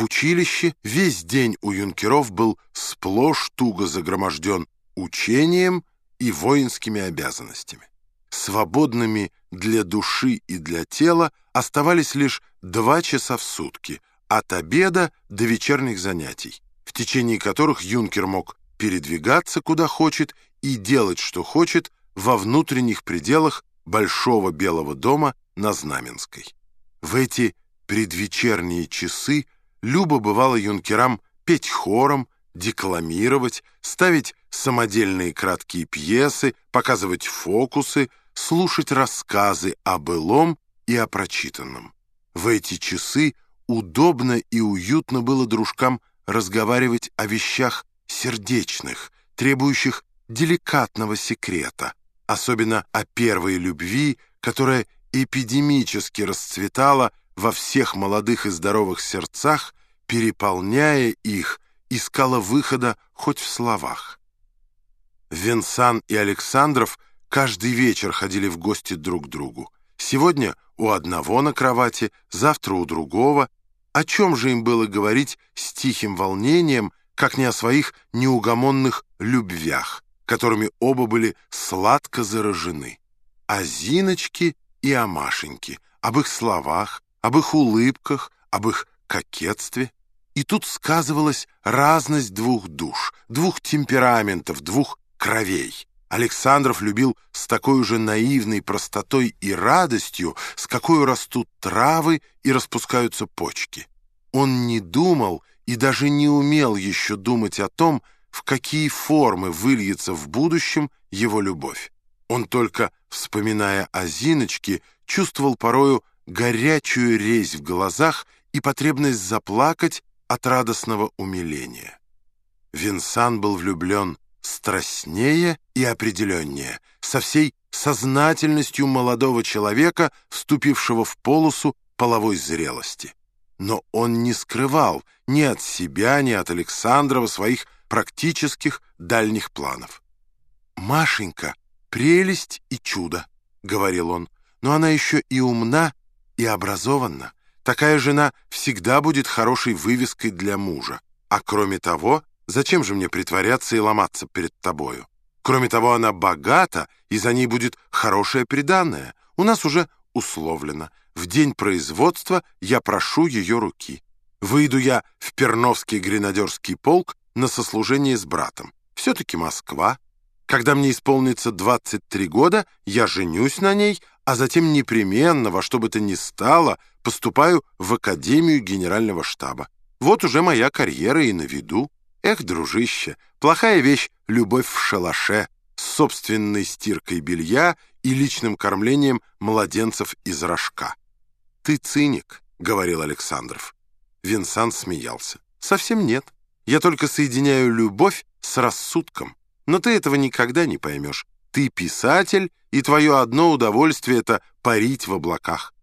В училище весь день у юнкеров был сплошь туго загроможден учением и воинскими обязанностями. Свободными для души и для тела оставались лишь два часа в сутки, от обеда до вечерних занятий, в течение которых юнкер мог передвигаться куда хочет и делать что хочет во внутренних пределах Большого Белого дома на Знаменской. В эти предвечерние часы Люба бывала юнкерам петь хором, декламировать, ставить самодельные краткие пьесы, показывать фокусы, слушать рассказы о былом и о прочитанном. В эти часы удобно и уютно было дружкам разговаривать о вещах сердечных, требующих деликатного секрета, особенно о первой любви, которая эпидемически расцветала во всех молодых и здоровых сердцах, переполняя их, искала выхода хоть в словах. Венсан и Александров каждый вечер ходили в гости друг к другу. Сегодня у одного на кровати, завтра у другого. О чем же им было говорить с тихим волнением, как не о своих неугомонных любвях, которыми оба были сладко заражены? О Зиночке и о Машеньке, об их словах, об их улыбках, об их кокетстве. И тут сказывалась разность двух душ, двух темпераментов, двух кровей. Александров любил с такой же наивной простотой и радостью, с какой растут травы и распускаются почки. Он не думал и даже не умел еще думать о том, в какие формы выльется в будущем его любовь. Он только, вспоминая о Зиночке, чувствовал порою горячую резь в глазах и потребность заплакать от радостного умиления. Винсан был влюблен страстнее и определеннее, со всей сознательностью молодого человека, вступившего в полосу половой зрелости. Но он не скрывал ни от себя, ни от Александрова своих практических дальних планов. «Машенька — прелесть и чудо», — говорил он, «но она еще и умна, и образованна. Такая жена всегда будет хорошей вывеской для мужа. А кроме того, зачем же мне притворяться и ломаться перед тобою? Кроме того, она богата, и за ней будет хорошее приданное. У нас уже условлено. В день производства я прошу ее руки. Выйду я в Перновский гренадерский полк на сослужение с братом. Все-таки Москва. Когда мне исполнится 23 года, я женюсь на ней, а затем непременно, во что бы то ни стало, поступаю в Академию Генерального штаба. Вот уже моя карьера и на виду. Эх, дружище, плохая вещь — любовь в шалаше, с собственной стиркой белья и личным кормлением младенцев из рожка. «Ты циник», — говорил Александров. Винсан смеялся. «Совсем нет. Я только соединяю любовь с рассудком. Но ты этого никогда не поймешь. Ты писатель, и твое одно удовольствие — это парить в облаках.